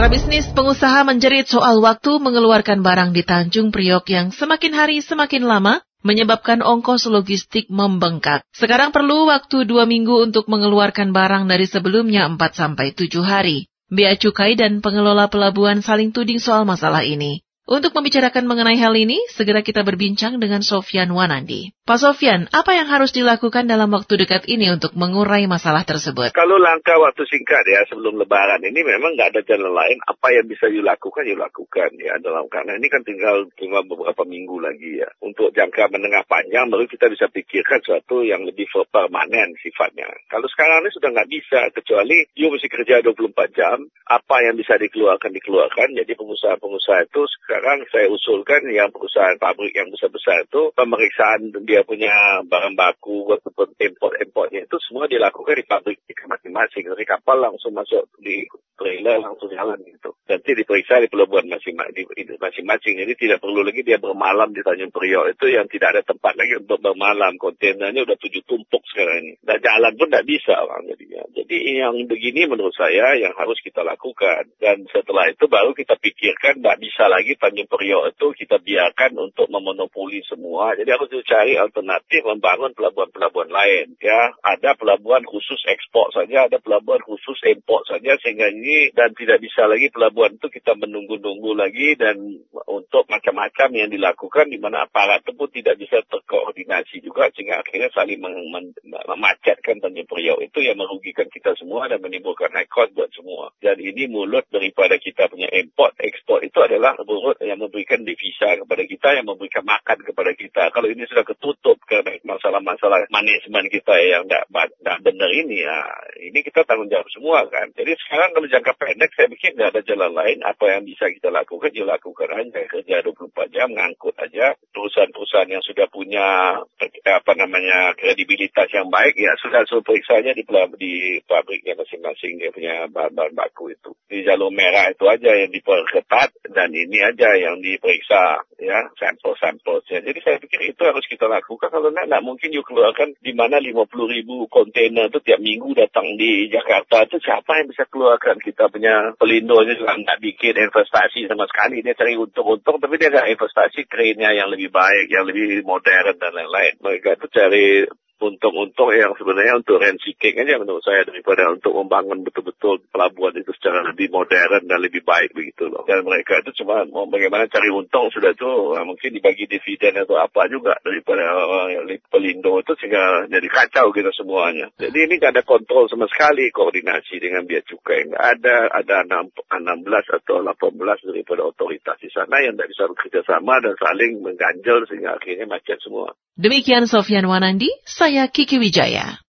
Mitra bisnis pengusaha menjerit soal waktu mengeluarkan barang di Tanjung Priok yang semakin hari semakin lama menyebabkan ongkos logistik membengkak. Sekarang perlu waktu dua minggu untuk mengeluarkan barang dari sebelumnya 4 sampai 7 hari. Bea Cukai dan pengelola pelabuhan saling tuding soal masalah ini. Untuk membicarakan mengenai hal ini, segera kita berbincang dengan Sofyan Wanandi. Pak Sofyan, apa yang harus dilakukan dalam waktu dekat ini untuk mengurai masalah tersebut? Kalau langkah waktu singkat ya sebelum lebaran ini memang nggak ada jalan lain. Apa yang bisa dilakukan, dilakukan ya dalam karena ini kan tinggal tinggal beberapa minggu lagi ya. Untuk jangka menengah panjang baru kita bisa pikirkan sesuatu yang lebih permanen sifatnya. Kalau sekarang ini sudah nggak bisa kecuali you mesti kerja 24 jam. Apa yang bisa dikeluarkan dikeluarkan. Jadi pengusaha-pengusaha itu sekarang sekarang saya usulkan yang perusahaan pabrik yang besar-besar itu pemeriksaan dia punya barang baku ataupun import-importnya itu semua dilakukan di pabrik masing-masing. Dari kapal langsung masuk di trailer langsung jalan gitu. Nanti diperiksa di pelabuhan masing-masing. Jadi tidak perlu lagi dia bermalam di Tanjung Priok. Itu yang tidak ada tempat lagi untuk bermalam. Kontainernya udah tujuh tumpuk sekarang ini. Dan jalan pun tidak bisa bang jadinya. Jadi yang begini menurut saya yang harus kita lakukan. Dan setelah itu baru kita pikirkan tidak bisa lagi Tanjung Priok itu kita biarkan untuk memonopoli semua. Jadi harus dicari alternatif membangun pelabuhan-pelabuhan lain. Ya, ada pelabuhan khusus ekspor saja, ada pelabuhan khusus import saja sehingga ini dan tidak bisa lagi pelabuhan itu kita menunggu-nunggu lagi dan untuk macam-macam yang dilakukan di mana aparat pun tidak bisa terkoordinasi juga sehingga akhirnya saling mem memacetkan Tanjung Priok itu yang merugikan kita semua dan menimbulkan high cost buat semua. Dan ini mulut daripada kita punya import ekspor itu adalah mulut yang memberikan devisa kepada kita, yang memberikan makan kepada kita. Kalau ini sudah ketutup karena masalah-masalah manajemen kita yang tidak benar ini, ya ini kita tanggung jawab semua kan. Jadi sekarang kalau jangka pendek, saya pikir tidak ada jalan lain. Apa yang bisa kita lakukan, ya lakukan aja. Kerja 24 jam, ngangkut aja. Perusahaan-perusahaan yang sudah punya apa namanya kredibilitas yang baik, ya sudah suruh periksa aja di, di pabriknya masing-masing dia punya bahan-bahan baku itu. Di jalur merah itu aja yang diperketat dan ini aja yang diperiksa ya sampel-sampelnya. Jadi saya pikir itu harus kita lakukan. Kalau tidak, tidak mungkin you keluarkan di mana 50 ribu kontainer itu tiap minggu datang di Jakarta. Itu siapa yang bisa keluarkan? Kita punya pelindungnya juga nggak bikin investasi sama sekali. Dia cari untung-untung tapi dia nggak investasi kerennya yang lebih baik yang lebih modern dan lain-lain. Mereka itu cari untung-untung yang sebenarnya untuk rent aja menurut saya daripada untuk membangun betul-betul pelabuhan itu secara lebih modern dan lebih baik begitu loh. Dan mereka itu cuma mau bagaimana cari untung sudah tuh nah, mungkin dibagi dividen atau apa juga daripada uh, pelindo itu sehingga jadi kacau gitu semuanya. Jadi ini gak ada kontrol sama sekali koordinasi dengan biaya cukai. Nggak ada, ada 16 atau 18 daripada otoritas di sana yang tidak bisa bekerja sama dan saling mengganjal sehingga akhirnya macet semua. Demikian Sofian Wanandi, saya Kiki Wijaya.